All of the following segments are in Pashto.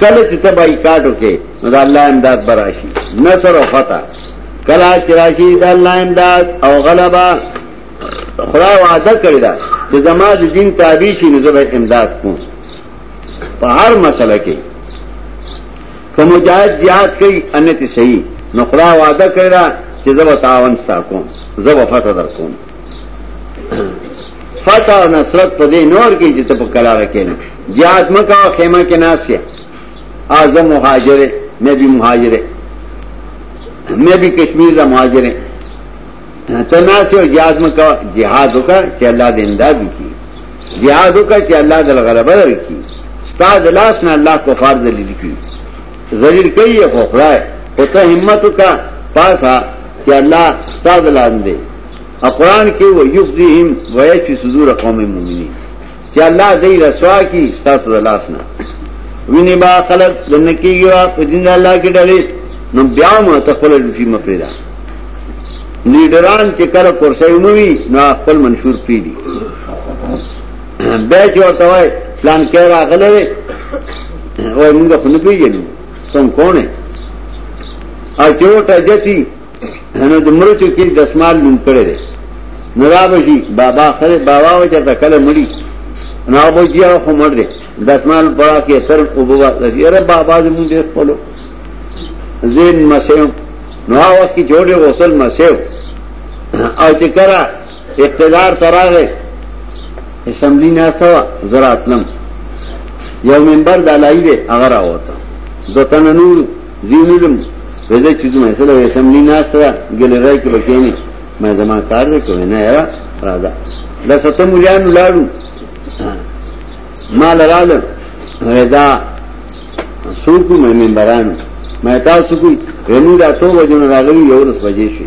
کله چې تبای کاټو کې نو د الله امداد براشي نصر او فتح کله چې راشي د الله امداد او غلبا خدا وعده کړی دا چې زما د دین تابع شي نو زه امداد کوم په هر مسله کې کوم جهاد jihad کوي انته صحیح نو خدا وعده کړی دا چې زه تعاون ساتم زه فتح درکوم فتح نصرت په دې نور کې چې ته په کلا راکې نه جہاد مکا اور خیمہ کے ناس کے آزم مہاجرے میں بھی مہاجرے میں بھی کشمیر کا مہاجرے تنا سے جہاد میں کا جہاد ہوگا کہ اللہ دے بھی کی جہاد ہوگا کہ اللہ در کی استاد اللہ نے اللہ کو فار دلیل کی زلی کئی ہے ہے اتنا ہمت کا پاس آ کہ اللہ استاد اللہ دے اور قرآن کے وہ یوگ دی ہم ویش صدور قوم مومنی چې الله دې رسوا کی ستاسو د لاس نه ویني با خلق دنکیږي او په دین الله کې ډلې نو بیا مو تخپل لفي مپریدا لیډران چې کله کورسې مومي نو خپل منشور پیډي به چې ورته وای پلان کې راغله وای موږ خو نه پیژنو تم کونه او چوټه جتی نو د مرچو کې دسمال لوم کړی دی نو را بشي بابا خره بابا وجه تا کله مړی نو بوجیا خو مړ دې دسمال پړه کې سر او بوا یره بابا دې مونږ دې خپلو زین مسیو نو هغه کی جوړه وصل مسیو او چې کرا اقتدار تراغه اسمبلی ناستا زراتلم یو منبر دلای دې هغه راوته دوتن نور زینلم وزه چې زما سره اسمبلی ناستا ګلرای کې بکینی ما زما کار وکړ نه یاره راځه لسته مليان لاړو مال رااله رضا سوکو ممبران مې تاسو کوی رمو دا تو وجن راغلی یو رس بجې شي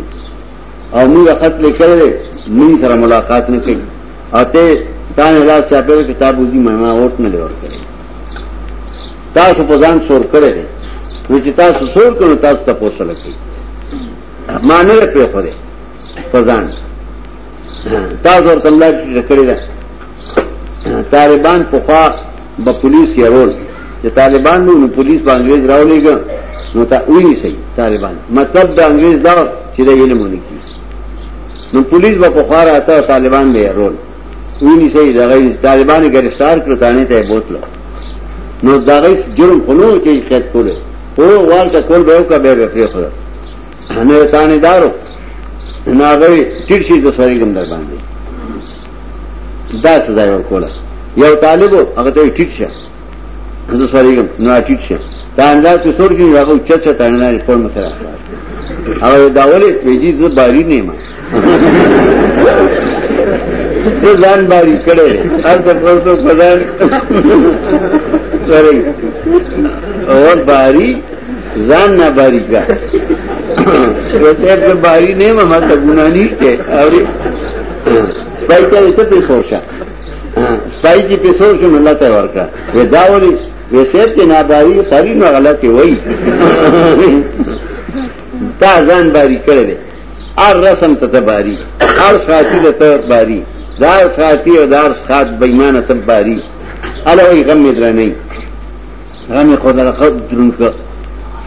او موږ خط لیکل موږ سره ملاقات نه کوي اته تا نه لاس چا په کتاب وځي مې ما اوټ نه لور کړی تاسو په ځان سور کړی نو چې تاسو سور کړو تاسو ته پوسل کی ما نه پرې خو دې په ځان تاسو ورته الله چې کړی طالبان پخوا با پولیس یرول چې طالبان نو پولیس با انگریز راو لگا نو تا اوی سی طالبان مطلب دا انگریز دا چې دا علمونه کی نو پولیس با پخوا راتا طالبان به یرول اوی نی سی دا غیر طالبان گرفتار کړو تانه ته بوتل نو دا غیر جرم خونو کې خیت کوله او والته کول به وکړه به پرې خور نه تانه دارو نو هغه تیر شي د سړی ګم در باندې دا سزا ورکوله یو طالب هغه ته ټیټ شه زه سوالېږم نو ټیټ شه دا انداز ته سور کې راغو چت چت نه خپل مخه هغه دا ولې پیږي زه باری نه ما ځان باری کړي هر څه پروتو خدای سوري اور باری ځان نه باری کا ویسے باری نه ما ته ګنا نه کې اوري سپای ته ته په سوچا سپای چې په سوچو نه لاته ورکا وې دا ولي وې سیب کې ناداری ساری نو غلطي وای تا ځان باری کړل ار رسم ته باری ار ساتي ته باری دار ساتي او دار سات بېمانه ته باری الوی غم مې درنه غم خدای خود درون که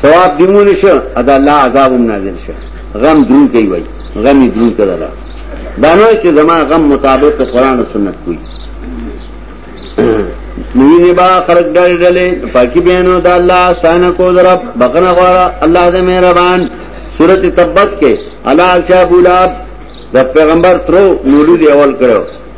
ثواب دیمونه شو ادا الله عذاب نازل شو غم درون کوي وای غم درون کړه دانو دینو زما غم مطابق قرآن و سنت کوئی نوی نبا خرق ڈر ڈلے پاکی بینو دا داللہ سانکو بکنگ غوارا اللہ دا مہربان سورت تبت کے اللہ دا پیغمبر ترو نولو دی اول کرو